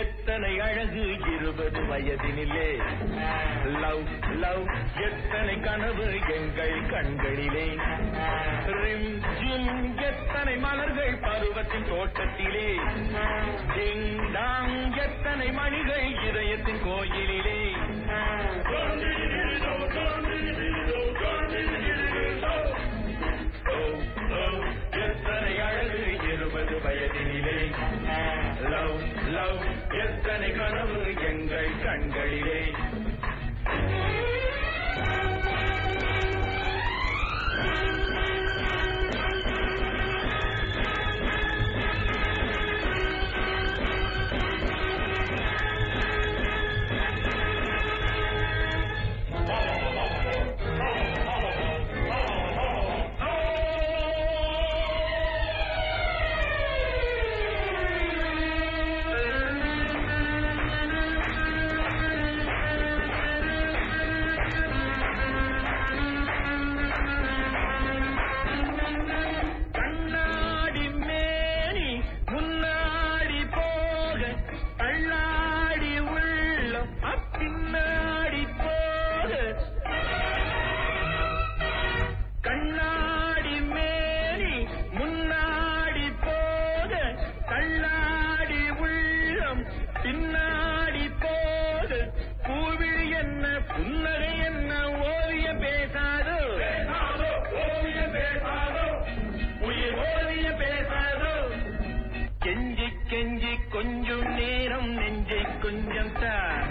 எத்தனை அழகு இருபது வயதினிலே? லவ் லவ் எத்தனை கனவு எங்கள் கண்களிலே? ரிம் ஜிம் எத்தனை மலர்கள் பருவத்தின் தோட்டத்திலே? டிங் டாங் எத்தனை மணிகள் இதயத்தின் கோயிலிலே? எத்தனை அழகு இருபது வயதினிலே? லவ் லவ் கனவு எங்கள் கண்களிலே. encantar.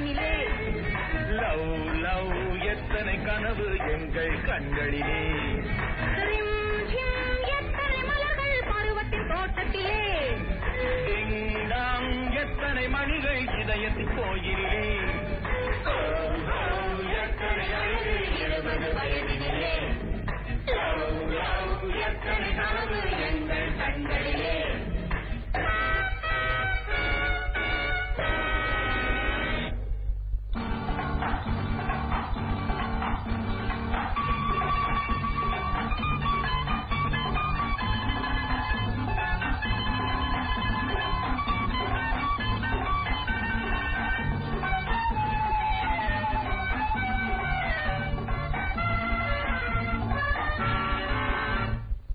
கண்ணிலே லவ் லவ் எத்தனை கனவு எங்கள் கண்களிலே. எத்தனை மலர்கள் பருவத்தின் தோட்டத்திலே. நாம் எத்தனை மணிகள் இதயத்தில் போயிலே எத்தனை அழகு இருபது வயதிலே எத்தனை கனவு